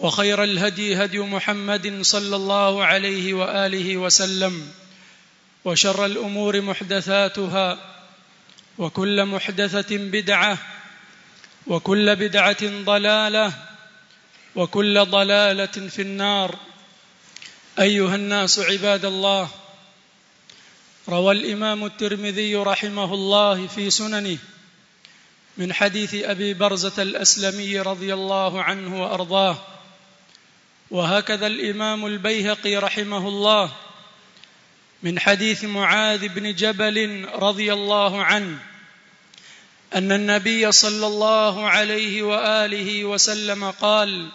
وخير الهدي هدي محمد صلى الله عليه وآله وسلم وشر الأمور محدثاتها وكل محدثة بدعة وكل بدعة ضلالة وكل ضلالة في النار. أيها الناس عباد الله روى الإمام الترمذي رحمه الله في سننه من حديث أبي برزة الأسلمي رضي الله عنه وأرضاه وهكذا الإمام البيهقي رحمه الله من حديث معاذ بن جبل رضي الله عنه أن النبي صلى الله عليه وآله وسلم قال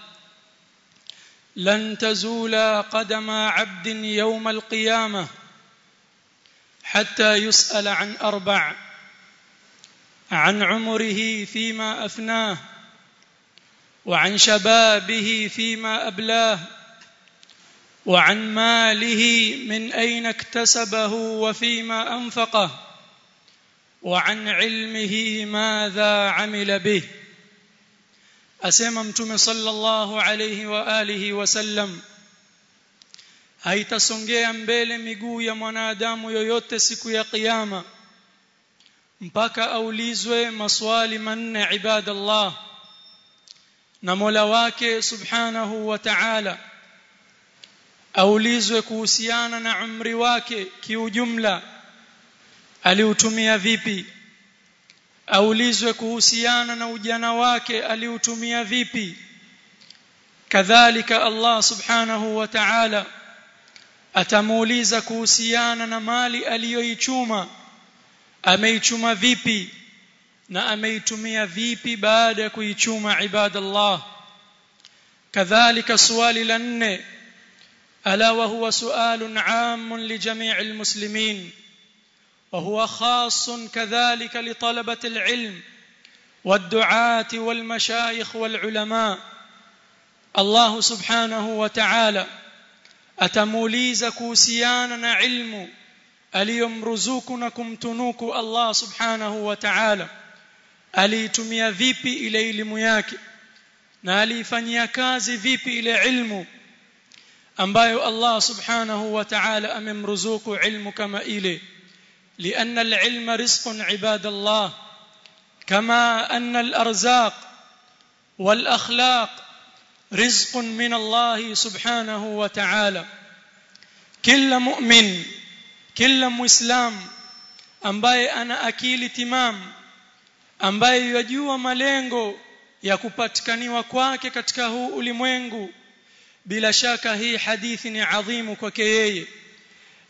لن تزولا قدم عبد يوم القيامة حتى يسأل عن أربع عن عمره فيما أفناه وعن شبابه فيما أبلاه وعن ماله من أين اكتسبه وفيما أنفقه وعن علمه ماذا عمل به. أسمى متوم صلى الله عليه وآله وسلم هاي تسنجي أمبيل ميقو يمنى دام ييوتسك يا قيامة مبكى أوليزوي مصوالي من عباد الله. Na Mola wake subhanahu wa ta'ala aulizwe kuhusiana na umri wake kiujumla aliutumia vipi? Aulizwe kuhusiana na ujana wake aliutumia vipi? Kadhalika Allah subhanahu wa ta'ala atamuuliza kuhusiana na mali aliyoichuma ameichuma vipi na ameitumia vipi baada ya kuichuma ibadallah kadhalika swali la nne ala wa huwa sualun aam li jami' almuslimin وهو خاص كذلك لطلبة العلم والدعاة والمشايخ والعلماء الله سبحانه وتعالى atamuuliza kuhusiana na ilmu aliyomruzuku na kumtunuku Allah subhanahu wa ta'ala aliitumia vipi ile elimu yake na aliifanyia kazi vipi ile ilmu ambayo Allah subhanahu wa ta'ala amemruzuku ilmu kama ile لأن العلم رزق عباد الله كما أن الأرزاق والأخلاق رزق من الله سبحانه وتعالى كل مؤمن كل مسلم ambaye ana akili timam ambaye yajua malengo ya kupatikaniwa kwake katika huu ulimwengu. Bila shaka hii hadithi ni adhimu kwake yeye.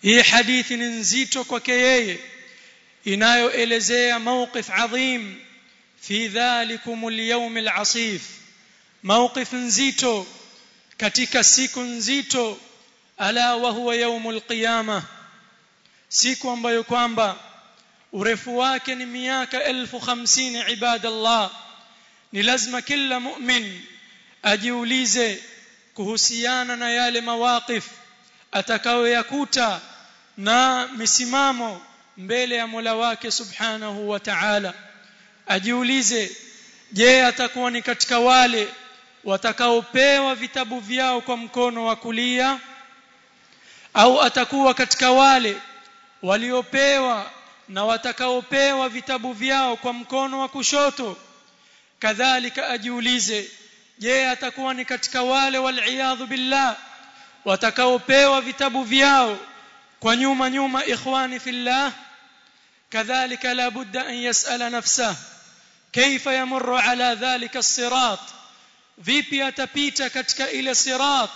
Hii hadithi ni nzito kwake yeye inayoelezea mawqif adhim fi dhalikum alyawm alasif. Mawqif nzito katika siku nzito ala wa huwa yawm alqiyama. Siku ambayo kwamba urefu wake ni miaka elfu hamsini ibadallah. Ni lazima kila mu'min ajiulize kuhusiana na yale mawaqif atakayoyakuta na misimamo mbele ya Mola wake Subhanahu wa Ta'ala. Ajiulize je atakuwa ni katika wale watakaopewa vitabu vyao kwa mkono wa kulia? Au atakuwa katika wale waliopewa na watakaopewa vitabu vyao kwa mkono wa kushoto kadhalika ajiulize je atakuwa ni katika wale waliyadhu billah watakaopewa vitabu vyao kwa nyuma nyuma ikhwani fillah kadhalika la budda an yasala nafsah kaifa yamurru ala dhalika as-sirat vipi atapita katika ile sirat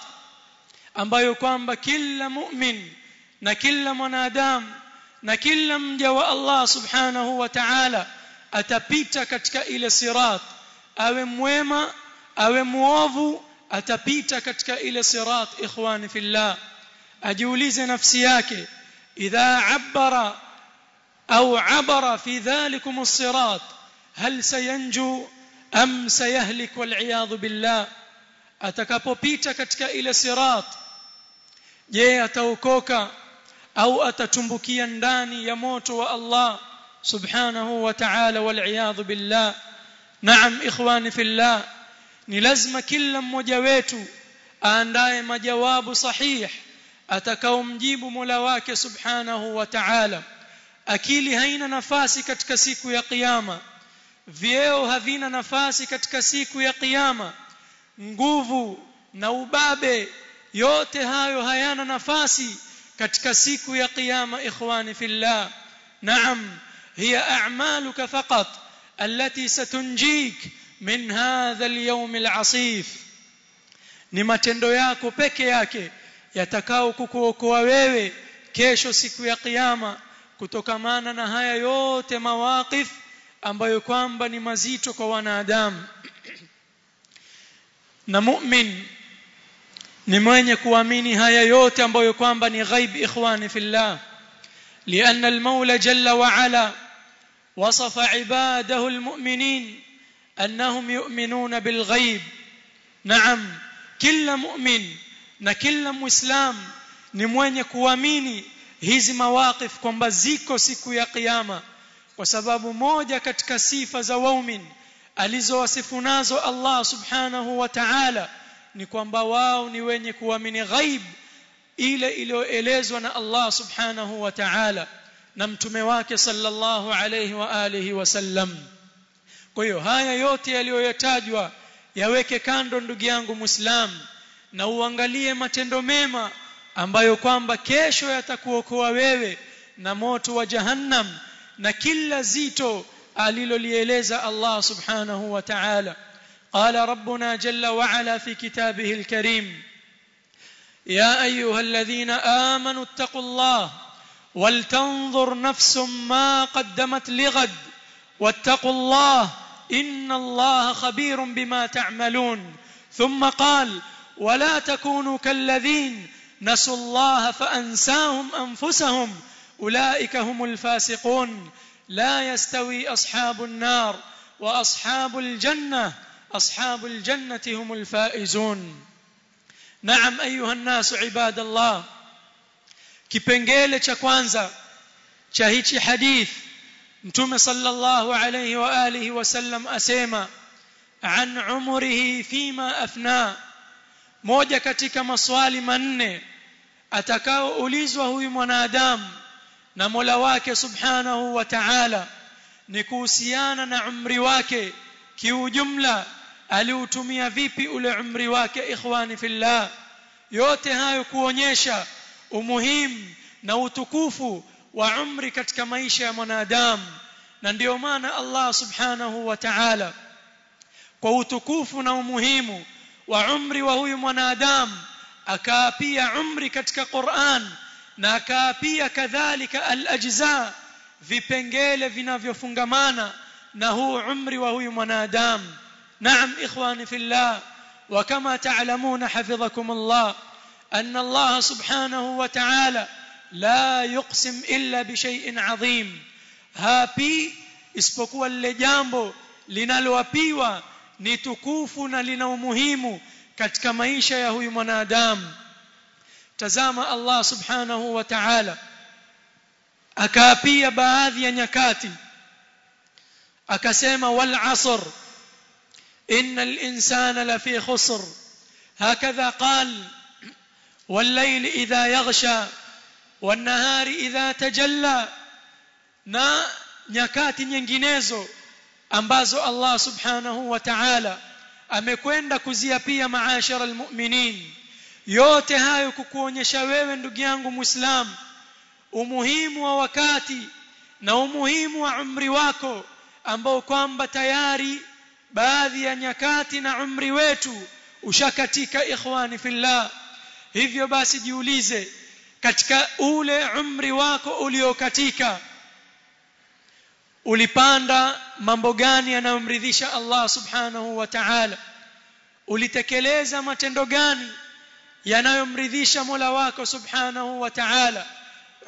ambayo kwamba kila mu'min na kila mwanadamu na kila mja wa Allah subhanahu wa ta'ala atapita katika ile sirat awe mwema awe muovu atapita katika ile sirat ikhwani fillah ajiulize nafsi yake idha abbara au abara fi dhalikum as-sirat hal sayanju am sayahlik wal billah atakapopita katika ile sirat je ataokoka au atatumbukia ndani ya moto wa Allah subhanahu wa ta'ala wal billah. Naam ikhwani fillah ni lazima kila mmoja wetu aandae majawabu sahih atakaomjibu Mola wake subhanahu wa ta'ala. Akili haina nafasi katika siku ya kiyama vyeo havina nafasi katika siku ya kiyama nguvu na ubabe yote hayo hayana nafasi katika siku ya kiyama ikhwani fillah naam hiya a'maluka faqat allati satunjik min hadha al-yawm al-asif ni matendo yako peke yake yatakao kukuokoa wewe kesho siku ya kiyama kutokamana na haya yote mawaqif ambayo kwamba ni mazito kwa wanadamu na mu'min ni mwenye kuamini haya yote ambayo kwamba ni ghaib ikhwani fillah لأن المولى جل وعلا وصف عباده المؤمنين أنهم يؤمنون بالغيب نعم كل مؤمن kila muislam ni mwenye kuamini hizi mawaqif kwamba ziko siku ya kiyama kwa sababu moja katika sifa za waumin alizowasifu nazo Allah subhanahu wa ta'ala ni kwamba wao ni wenye kuamini ghaib ile iliyoelezwa na Allah subhanahu wa ta'ala na mtume wake sallallahu alayhi wa alihi wasallam kwa hiyo haya yote yaliyoyatajwa yaweke kando ndugu yangu muislam na uangalie matendo mema ambayo kwamba kesho yatakuokoa wewe na moto wa jahannam na kila zito alilolieleza Allah subhanahu wa ta'ala قال ربنا جل وعلا في كتابه الكريم يا أيها الذين آمنوا اتقوا الله ولتنظر نفس ما قدمت لغد واتقوا الله إن الله خبير بما تعملون. ثم قال ولا تكونوا كالذين نسوا الله فأنساهم أنفسهم أولئك هم الفاسقون. لا يستوي أصحاب النار وأصحاب الجنة أصحاب الجنة هم الفائزون. نعم أيها الناس عباد الله كي كيبنجيل تشاكوانزا تشاهيتش حديث أنتم صلى الله عليه وآله وسلم أسيما عن عمره فيما أفنى. موجة كتك مصوال من أتكاو من أدام نمولواك سبحانه وتعالى نكوسيانا عمري واك كيو جملة aliutumia vipi ule umri wake ikhwani fillah? Yote hayo kuonyesha umuhimu na utukufu wa umri katika maisha ya mwanadamu. Na ndiyo maana Allah subhanahu wa ta'ala kwa utukufu na umuhimu wa umri wa huyu mwanadamu akaapia umri katika Qur'an na akaapia kadhalika al-ajza vipengele vinavyofungamana na huu umri wa huyu mwanadamu نعم إخواني في الله وكما تعلمون حفظكم الله أن الله سبحانه وتعالى لا يقسم إلا بشيء عظيم. هابي اسبقوا اللجامبو لنالو أبيوا نتكوفنا لنا مهيم كتك مايشا يهوي منادام تزام الله سبحانه وتعالى أكابي بآذي نكاتي أكسيما والعصر innal insana lafi khusr hakadha qala والليل إذا يغشى والنهار إذا تجلى na nyakati nyinginezo ambazo Allah subhanahu wa ta'ala amekwenda kuziapia maashara almu'minin yote hayo kukuonyesha wewe ndugu yangu muislamu umuhimu wa wakati na umuhimu wa umri wako ambao kwamba tayari baadhi ya nyakati na umri wetu ushakatika ikhwani fillah. Hivyo basi jiulize katika ule umri wako uliokatika ulipanda mambo gani yanayomridhisha Allah subhanahu wa ta'ala? Ulitekeleza matendo gani yanayomridhisha Mola wako subhanahu wa ta'ala?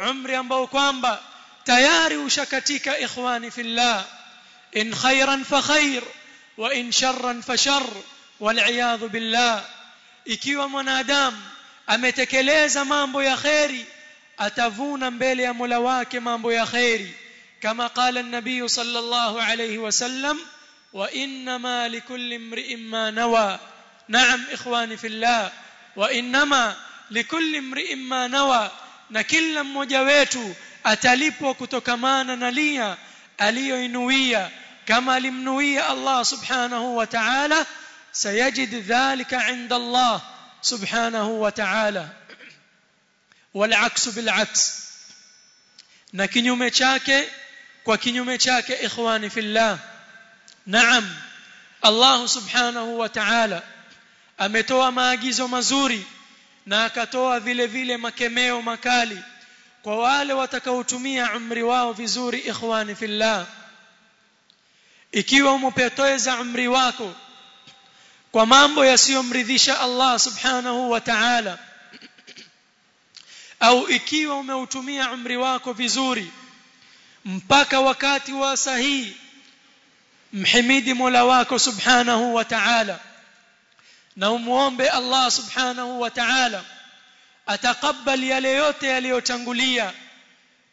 Umri ambao kwamba tayari ushakatika ikhwani fillah. In khairan fa khair wa in sharran fa shar wal billah ikiwa mwanadamu ametekeleza mambo ya kheri atavuna mbele ya Mola wake mambo ya kheri kama qala an-nabiy sallallahu alayhi wasallam wa inma likulli imri'in ma nawa na'am ikhwani fillah wa inma likulli imri'in ma nawa na kila mmoja wetu atalipwa kutokamana na lia aliyoinuia كما لمنوي الله سبحانه وتعالى سيجد ذلك عند الله سبحانه وتعالى. والعكس بالعكس. نكنيومي تشاكي وكنيومي تشاكي إخواني في الله. نعم الله سبحانه وتعالى. ametoa maagizo mazuri na akatoa vile vile makemeo makali kwa wale watakaotumia umri wao vizuri ikhwani fillah ikiwa umepoteza umri wako kwa mambo yasiyomridhisha Allah subhanahu wa ta'ala au ikiwa umeutumia umri wako vizuri mpaka wakati wa sahihi mhimidi Mola wako subhanahu wa ta'ala na umuombe Allah subhanahu wa ta'ala atakabali yale yote yaliyotangulia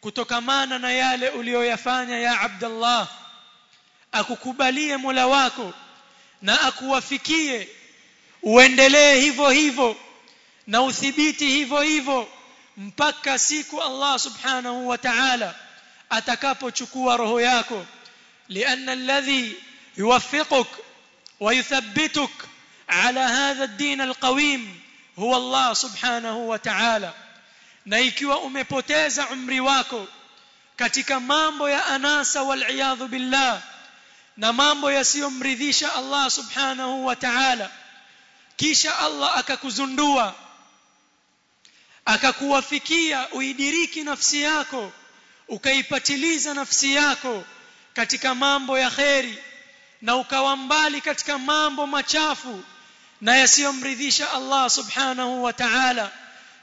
kutokamana na yale uliyoyafanya ya Abdullah akukubalie Mola wako na akuwafikie uendelee hivyo hivyo na uthibiti hivyo hivyo mpaka siku Allah subhanahu wa ta'ala atakapochukua roho yako لأن الذي يوفقك ويثبتك على هذا الدين القويم هو الله سبحانه وتعالى na ikiwa umepoteza umri wako katika mambo ya anasa wal billah na mambo yasiyomridhisha Allah subhanahu wa ta'ala. Kisha Allah akakuzundua akakuwafikia uidiriki nafsi yako ukaipatiliza nafsi yako katika mambo ya kheri na ukawa mbali katika mambo machafu na yasiyomridhisha Allah subhanahu wa ta'ala.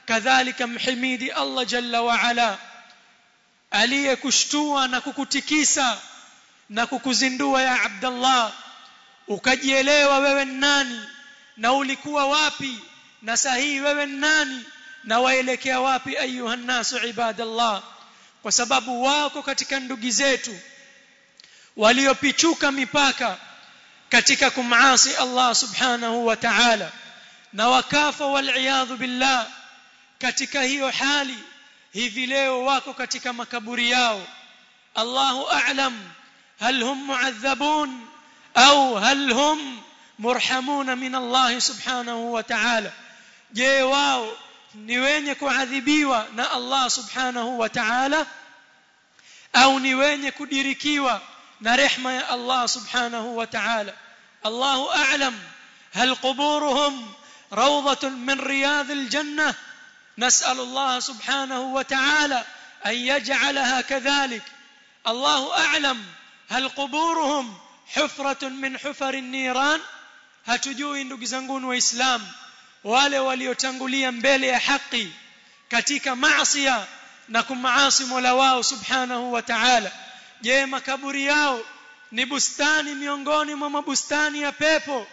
Kadhalika mhimidi Allah jalla wa ala aliyekushtua na kukutikisa na kukuzindua ya Abdallah ukajielewa wewe nani na ulikuwa wapi na sahihi wewe nani na waelekea wapi ayuha nasu ibadallah. Kwa sababu wako katika ndugu zetu waliopichuka mipaka katika kumasi Allah subhanahu wa ta'ala na wakafa wal billah katika hiyo hali hivi leo wako katika makaburi yao. Allahu a'lam هل هم معذبون أو هل هم مرحمون من الله سبحانه وتعالى؟ جي واو نوينك عذبيوا نا الله سبحانه وتعالى؟ أو نوينك ديركيوا نرحمة الله سبحانه وتعالى؟ الله أعلم. هل قبورهم روضة من رياض الجنة؟ نسأل الله سبحانه وتعالى أن يجعلها كذلك. الله أعلم. Hal quburuhum hufratun min hufari niran hatujui ndugu zangu waislamu wale waliotangulia mbele ya haki katika maasi na kumaasi Mola wao subhanahu wa ta'ala je makaburi yao ni bustani miongoni mwa mabustani ya pepo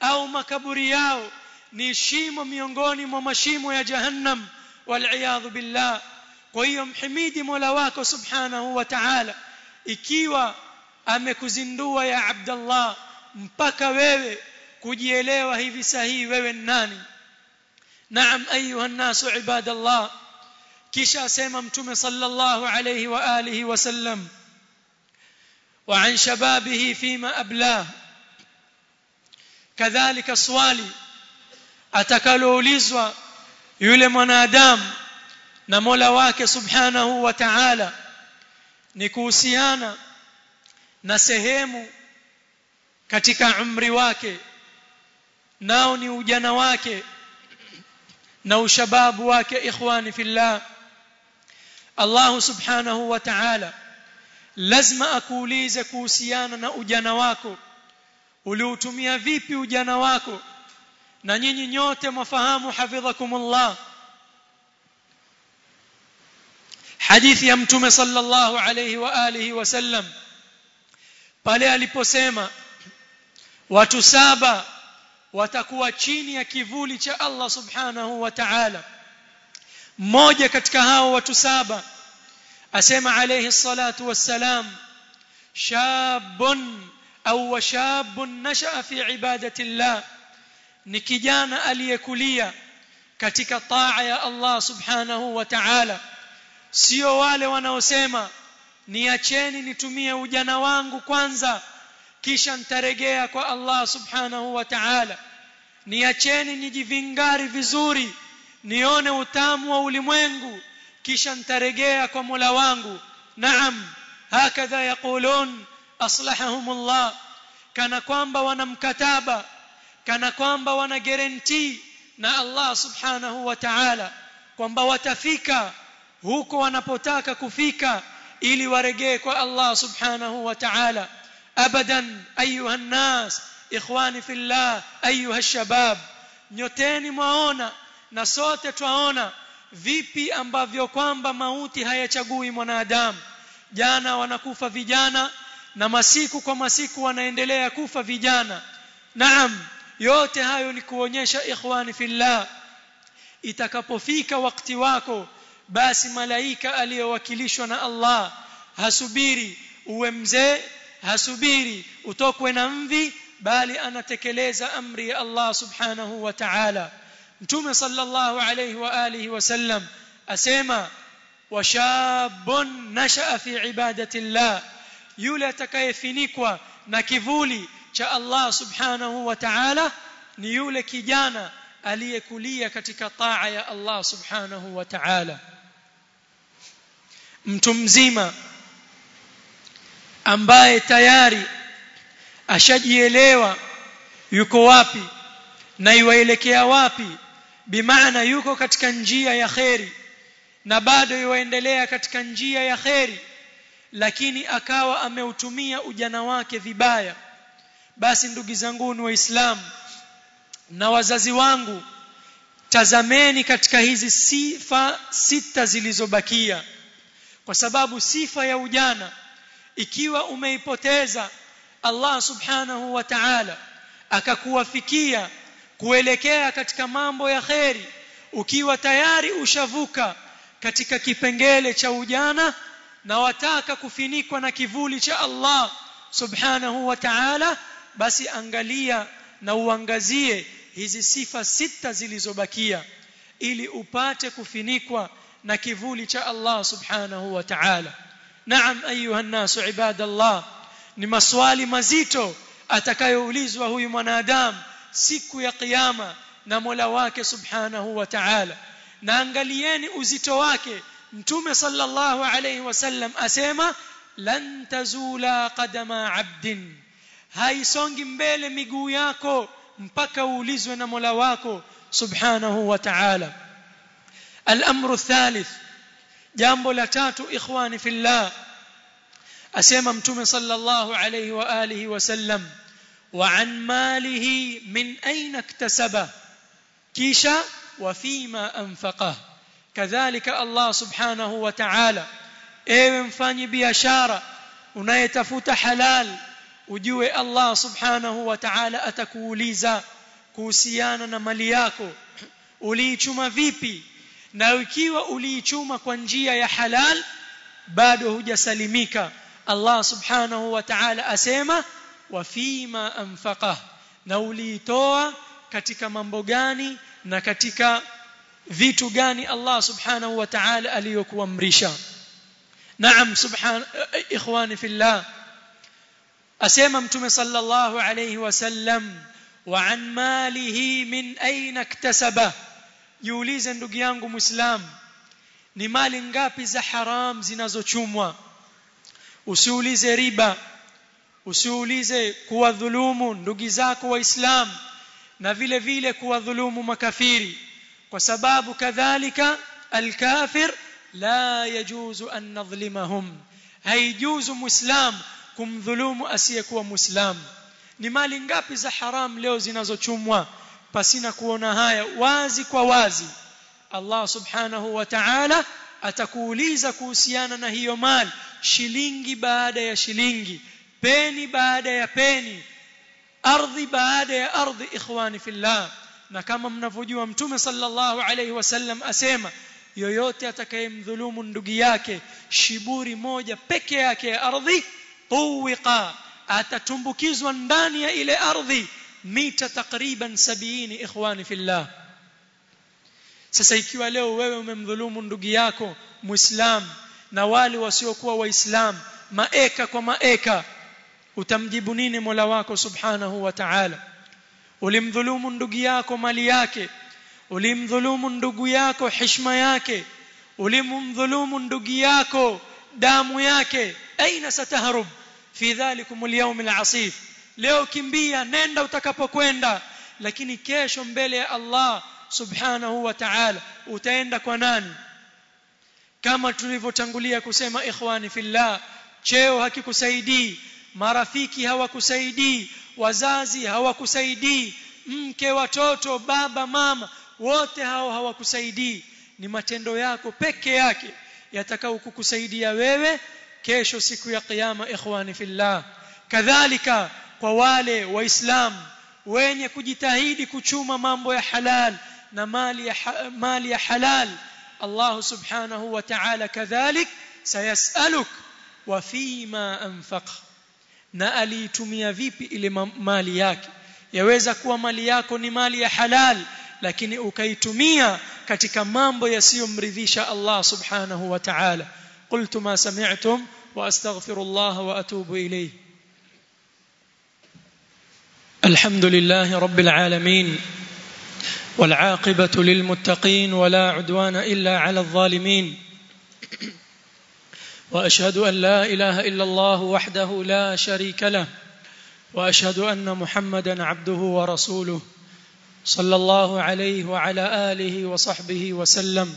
au makaburi yao ni shimo miongoni mwa mashimo ya jahannam wal billah kwa hiyo mhimidi Mola wako subhanahu wa ta'ala ikiwa amekuzindua ya Abdullah mpaka wewe kujielewa hivi sahihi wewe ni nani naam ayuha nasu ibadallah kisha asema mtume sallallahu alayhi wa alihi wasallam وعن شبابه فيما أبلاه كذلك swali atakaloulizwa yule mwanadamu na Mola wake subhanahu wa ta'ala ni kuhusiana na sehemu katika umri wake nao ni ujana wake na ushababu wake ikhwani fillah. Allah subhanahu wa ta'ala lazima akuulize kuhusiana na ujana wako. Uliutumia vipi ujana wako? Na nyinyi nyote mwafahamu hafidhakumullah. Hadithi ya mtume sallallahu alayhi wa alihi wasallam pale aliposema watu saba watakuwa chini ya kivuli cha Allah subhanahu wa ta'ala mmoja katika hao watu saba asema alayhi salatu wassalam shabun au shabun nashaa fi ibadati llah ni kijana aliyekulia katika taa ya Allah subhanahu wa ta'ala sio wale wanaosema niacheni nitumie ujana wangu kwanza kisha nitaregea kwa Allah subhanahu wa ta'ala. Niacheni nijivingari vizuri nione utamu wa ulimwengu kisha nitaregea kwa Mola wangu. Naam hakadha yaqulun aslahahumullah. Kana kwamba wana mkataba kana kwamba wana guarantee na Allah subhanahu wa ta'ala kwamba watafika huko wanapotaka kufika ili waregee kwa Allah subhanahu wa ta'ala. Abadan ayuha nnas ikhwani fillah ayuha shabab nyoteni mwaona na sote twaona vipi ambavyo kwamba mauti hayachagui mwanadamu. Jana wanakufa vijana na masiku kwa masiku wanaendelea kufa vijana. Naam yote hayo ni kuonyesha ikhwani fillah. Itakapofika wakati wako basi malaika aliyowakilishwa na Allah hasubiri uwe mzee hasubiri utokwe na mvi bali anatekeleza amri ya Allah subhanahu wa ta'ala. Mtume sallallahu alayhi wa alihi wasallam asema washabun nashaa fi ibadati llah yule atakayefinikwa na kivuli cha Allah subhanahu wa ta'ala ni yule kijana aliyekulia katika taa ya Allah subhanahu wa ta'ala mtu mzima ambaye tayari ashajielewa yuko wapi na iwaelekea wapi bimaana yuko katika njia ya kheri na bado yuendelea katika njia ya kheri lakini akawa ameutumia ujana wake vibaya basi ndugu zangu ni waislamu na wazazi wangu tazameni katika hizi sifa sita zilizobakia kwa sababu sifa ya ujana ikiwa umeipoteza Allah subhanahu wa ta'ala akakuwafikia kuelekea katika mambo ya kheri ukiwa tayari ushavuka katika kipengele cha ujana na wataka kufinikwa na kivuli cha Allah subhanahu wa ta'ala basi angalia na uangazie hizi sifa sita zilizobakia ili upate kufinikwa na kivuli cha Allah subhanahu wa ta'ala naam ayuha nasu ibadallah ni maswali mazito atakayoulizwa huyu mwanadamu siku ya kiyama na Mola wake subhanahu wa ta'ala na angalieni uzito wake mtume sallallahu alayhi wasallam asema lan tazula qadama abdin haisongi mbele miguu yako mpaka uulizwe na Mola wako subhanahu wa ta'ala الامر الثالث jambo la tatu ikhwani fillah asema mtume sallallahu alayhi wa alihi wasallam wa an malihi min aina iktasaba kisha wa fima anfaqah kadhalika Allah subhanahu wa ta'ala ewe mfanyi biashara unayetafuta halal ujue Allah subhanahu wa ta'ala atakuuliza kuhusiana na mali yako uliichuma vipi na ikiwa uliichuma kwa njia ya halal bado hujasalimika. Allah subhanahu wa ta'ala asema wa fima anfaqah na uliitoa katika mambo gani na katika vitu gani Allah subhanahu wa ta'ala aliyokuamrisha? Naam subhan ikhwani fillah. Asema mtume sallallahu alayhi wasallam wa an malihi min aina iktasaba jiulize ndugu yangu muislam ni mali ngapi za haram zinazochumwa? Usiulize riba usiulize kuwadhulumu ndugu zako waislamu na vile vile kuwadhulumu makafiri. Kwa sababu kadhalika alkafir la yajuzu an nadhlimahum. Haijuzu muislam kumdhulumu asiyekuwa muislam. Ni mali ngapi za haram leo zinazochumwa pasina kuona haya wazi kwa wazi Allah subhanahu wa ta'ala atakuuliza kuhusiana na hiyo mali shilingi baada ya shilingi peni baada ya peni ardhi baada ya ardhi ikhwani fillah. Na kama mnavyojua mtume sallallahu alayhi wasallam asema yoyote atakayemdhulumu ndugu yake shiburi moja peke yake ya ardhi tuwiqa atatumbukizwa ndani ya ile ardhi mita takriban sabini ikhwani fillah sasa ikiwa leo wewe umemdhulumu ndugu yako muislam na wale wasiokuwa waislam maeka kwa maeka utamjibu nini Mola wako subhanahu wa ta'ala ulimdhulumu ndugu yako mali yake ulimdhulumu ndugu yako heshima yake ulimdhulumu ndugu yako damu yake aina satahrub fi dhalikum alyawm alasif leo kimbia nenda utakapokwenda. Lakini kesho mbele ya Allah subhanahu wa ta'ala utaenda kwa nani? Kama tulivyotangulia kusema ikhwani fillah cheo hakikusaidii marafiki hawakusaidii wazazi hawakusaidii mke watoto baba mama wote hao hawakusaidii. Ni matendo yako peke yake yatakao kukusaidia wewe kesho siku ya kiyama ikhwani fillah. Kadhalika kwa wale waislam wenye kujitahidi kuchuma mambo ya halal na mali ya, ha mali ya halal. Allah subhanahu wa ta'ala kadhalik sayasaluk wa fima anfaq. Na aliitumia vipi ile mali yake? Yaweza kuwa mali yako ni mali ya halal lakini ukaitumia katika mambo yasiyomridhisha Allah subhanahu wa ta'ala. Qultu ma sami'tum wa astaghfirullah wa atubu ilayhi. الحمد لله رب العالمين والعاقبة للمتقين ولا عدوان إلا على الظالمين وأشهد أن لا إله إلا الله وحده لا شريك له وأشهد أن محمدا عبده ورسوله صلى الله عليه وعلى آله وصحبه وسلم.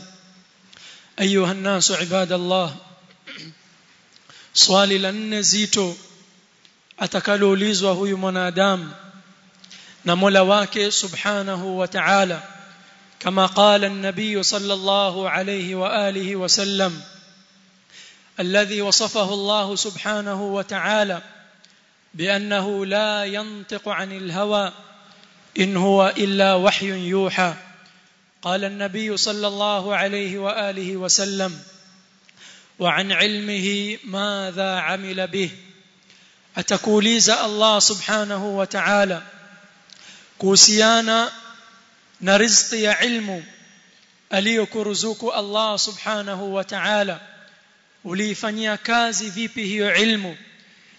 أيها الناس عباد الله swali la nne zito atakaloulizwa huyu mwanadamu na Mola wake subhanahu wa ta'ala kama qala an-nabiy sallallahu alayhi الذي وصفه الله سبحانه وتعالى بانه لا ينطق عن الهوى ان هو الا وحي يوحى قال النبي صلى الله عليه واله وسلم وعن علمه ماذا عمل به Allah subhanahu wa ta'ala kuhusiana na riziki ya ilmu aliyokuruzuku Allah subhanahu wa ta'ala. Uliifanyia kazi vipi hiyo ilmu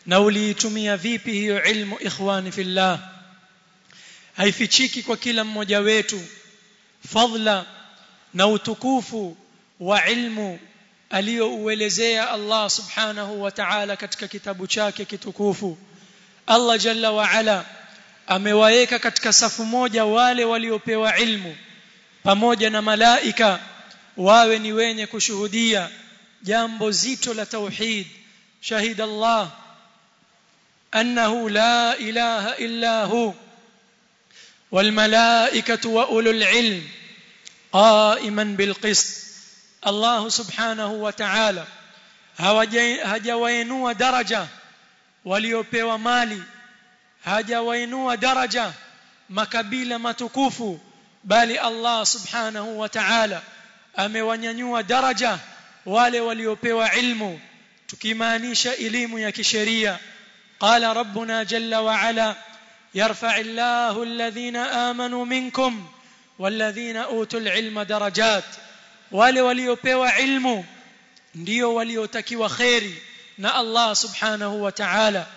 na uliitumia vipi hiyo ilmu ikhwani fillah? Haifichiki kwa kila mmoja wetu fadla na utukufu wa ilmu aliyouelezea Allah subhanahu wa ta'ala katika kitabu chake kitukufu. Allah jalla wa ala amewaeka katika safu moja wale waliopewa ilmu pamoja na malaika wawe ni wenye kushuhudia jambo zito la tauhid shahid Allah annahu la ilaha illa hu والملائكه واولو العلم قائما بالقسط Allah subhanahu wa ta'ala hajawainua daraja waliopewa mali hajawainua daraja makabila matukufu bali Allah subhanahu wa ta'ala amewanyanyua daraja wale waliopewa ilmu tukimaanisha elimu ya kisheria qala rabbuna jalla wa ala yarfa'u Allahu alladhina amanu minkum walladhina utul ilma darajat wale waliopewa ilmu ndio waliotakiwa khairi na Allah subhanahu wa ta'ala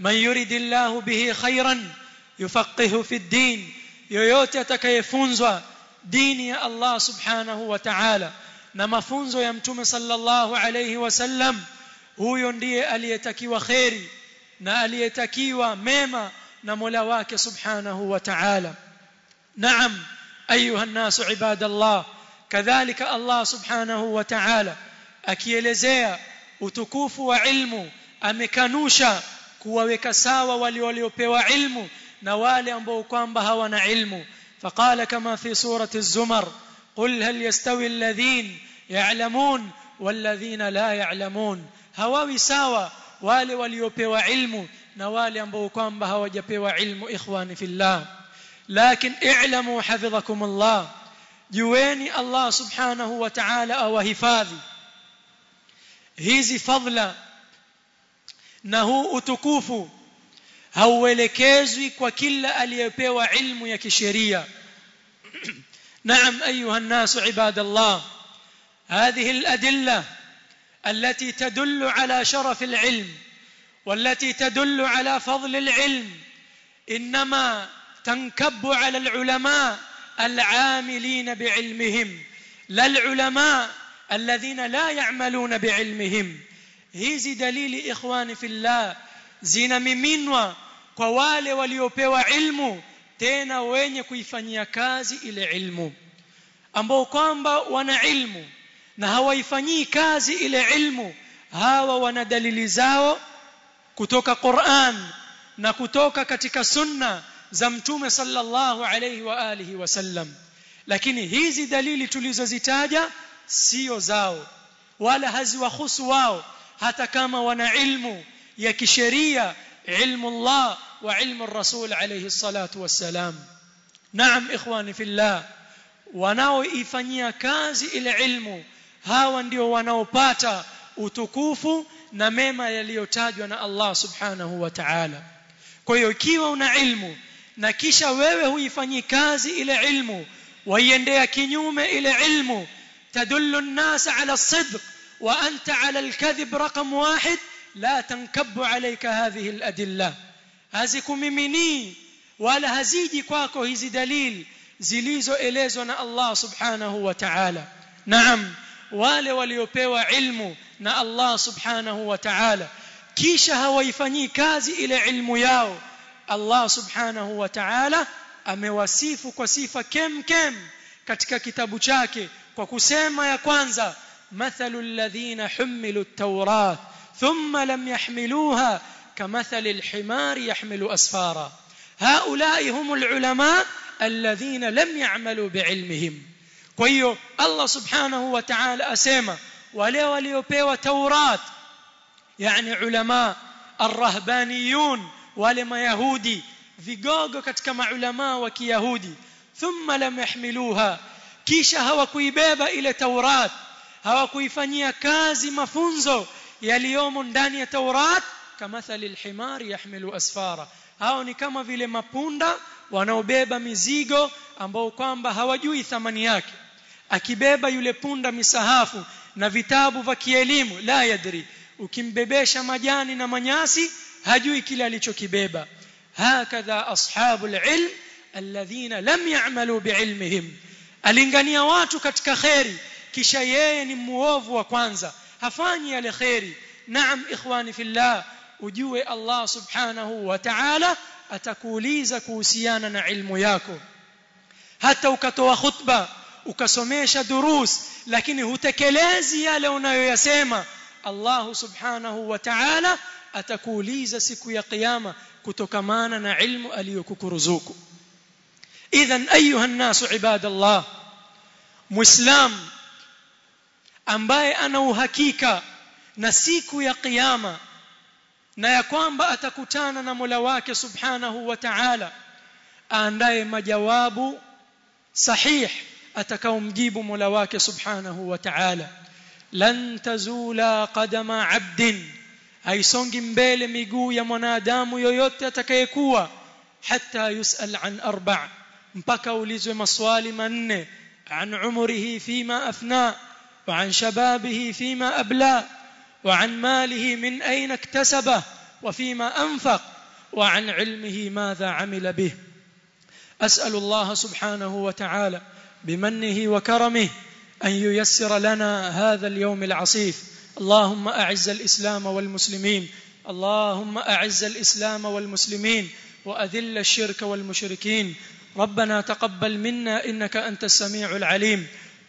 من يرد الله به خيرا يفقه في الدين. يوتا تكيفونزا دين يا الله سبحانه وتعالى. نمفونزا يمتم صلى الله عليه وسلم. هو يندي أليتكي وخيري. نا أليتكي وميما. نمولاواك سبحانه وتعالى. نعم أيها الناس عباد الله كذلك الله سبحانه وتعالى. أكيلزيا وتكوف وعلم أمكانوشا kuwaweka sawa wale waliopewa ilmu na wale ambao kwamba hawana ilmu فقال كما في سورة الزمر قل هل يستوي الذين يعلمون والذين لا يعلمون hawawi sawa wale waliopewa ilmu na wale ambao kwamba hawajapewa ilmu ikhwani fillah lakin i'lamu hafidhakum Allah jueni Allah subhanahu wa ta'ala awahifadhi hizi fadhila na huu utukufu hauelekezwi kwa kila aliyepewa ilmu ya kisheria. نعم ايها الناس عباد الله هذه الادله التي تدل على شرف العلم والتي تدل على فضل العلم انما تنكب على العلماء العاملين بعلمهم لا العلماء الذين لا يعملون بعلمهم hizi dalili ikhwani fillah zinamiminwa kwa wale waliopewa ilmu tena wenye kuifanyia kazi ile ilmu ambao kwamba wana ilmu na hawaifanyii kazi ile ilmu. Hawa wana dalili zao kutoka Qur'an na kutoka katika sunna za mtume sallallahu alayhi wa alihi wasallam lakini hizi dalili tulizozitaja sio zao wala haziwahusu wao hata kama wana ilmu ya kisheria ilmu Allah wa ilmu Rasul alayhi salatu wassalam naam ikhwani fillah wanaoifanyia kazi ile ilmu hawa ndio wanaopata utukufu na mema yaliyotajwa na Allah subhanahu wa ta'ala kwa hiyo ikiwa una ilmu na kisha wewe huifanyii kazi ile ilmu waiendea kinyume ile ilmu tadullu an-nas ala as-sidq wa anta ala al-kadhib raqam wahid la tankabu alayka hadhihi al-adilla hazikumimini wala haziji kwako hizi dalili zilizoelezwa na Allah subhanahu wa ta'ala naam wale waliopewa ilmu na Allah subhanahu wa ta'ala kisha hawaifanyii kazi ile ilmu yao Allah subhanahu wa ta'ala amewasifu kwa sifa kem kem katika kitabu chake kwa kusema ya kwanza مثل الذين حملوا التوراة ثم لم يحملوها كمثل الحمار يحمل أسفارا. هؤلاء هم العلماء الذين لم يعملوا بعلمهم. كويو الله سبحانه وتعالى أسيما وليو وليوبي وتورات يعني علماء الرهبانيون ولما يهودي في جوجو كتكما علماء وكيهودي. ثم لم يحملوها. كيشها وكي بابا إلى توراة. Hawakuifanyia kazi mafunzo yaliyomo ndani ya taurat kamathali lhimari yahmilu asfara. Hao ni kama vile mapunda wanaobeba mizigo ambao kwamba hawajui thamani yake. Akibeba yule punda misahafu na vitabu vya kielimu la yadri. Ukimbebesha majani na manyasi hajui kile alichokibeba. Hakadha ashabul ilm alladhina lam ya'malu biilmihim. Alingania watu katika kheri kisha yeye ni muovu wa kwanza hafanyi yale kheri naam ikhwani fillah ujue Allah subhanahu wa ta'ala atakuuliza kuhusiana na ilmu yako hata ukatoa khutba ukasomesha durus lakini hutekelezi yale unayoyasema Allah subhanahu wa ta'ala atakuuliza siku ya kiyama kutokamana na ilmu aliyokukuruzuku idhan ayuha nnasu ibadallah muislam ambaye ana uhakika na siku ya kiyama na ya kwamba atakutana na Mola wake subhanahu wa ta'ala aandaye majawabu sahih atakaomjibu Mola wake subhanahu wa ta'ala. Lan tazula qadama 'abdin haisongi mbele miguu ya mwanadamu yoyote atakayekuwa hata yusal an arba' mpaka ulizwe maswali manne an umrihi fima afna wa an malihi min ayna iktasaba wa fima anfaq wa an ilmihi madha amila bih as'alu Allah subhanahu wa ta'ala بمنه وكرمه أن ييسر لنا هذا اليوم العصيف. اللهم أعز الإسلام والمسلمين اللهم أعز الإسلام والمسلمين وأذل الشرك والمشركين. ربنا تقبل منا إنك أنت السميع العليم.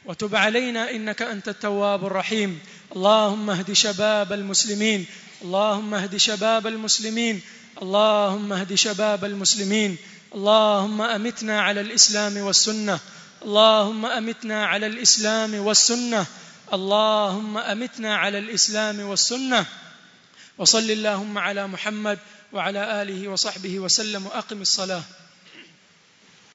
وتب علينا إنك أنت التواب الرحيم. اللهم اهد شباب المسلمين. اللهم اهد شباب المسلمين. اللهم اهد شباب المسلمين. اللهم أمتنا على الإسلام والسنة. اللهم أمتنا على الإسلام والسنة. اللهم أمتنا على الإسلام والسنة. وصل اللهم على محمد وعلى آله وصحبه وسلم وأقم الصلاة.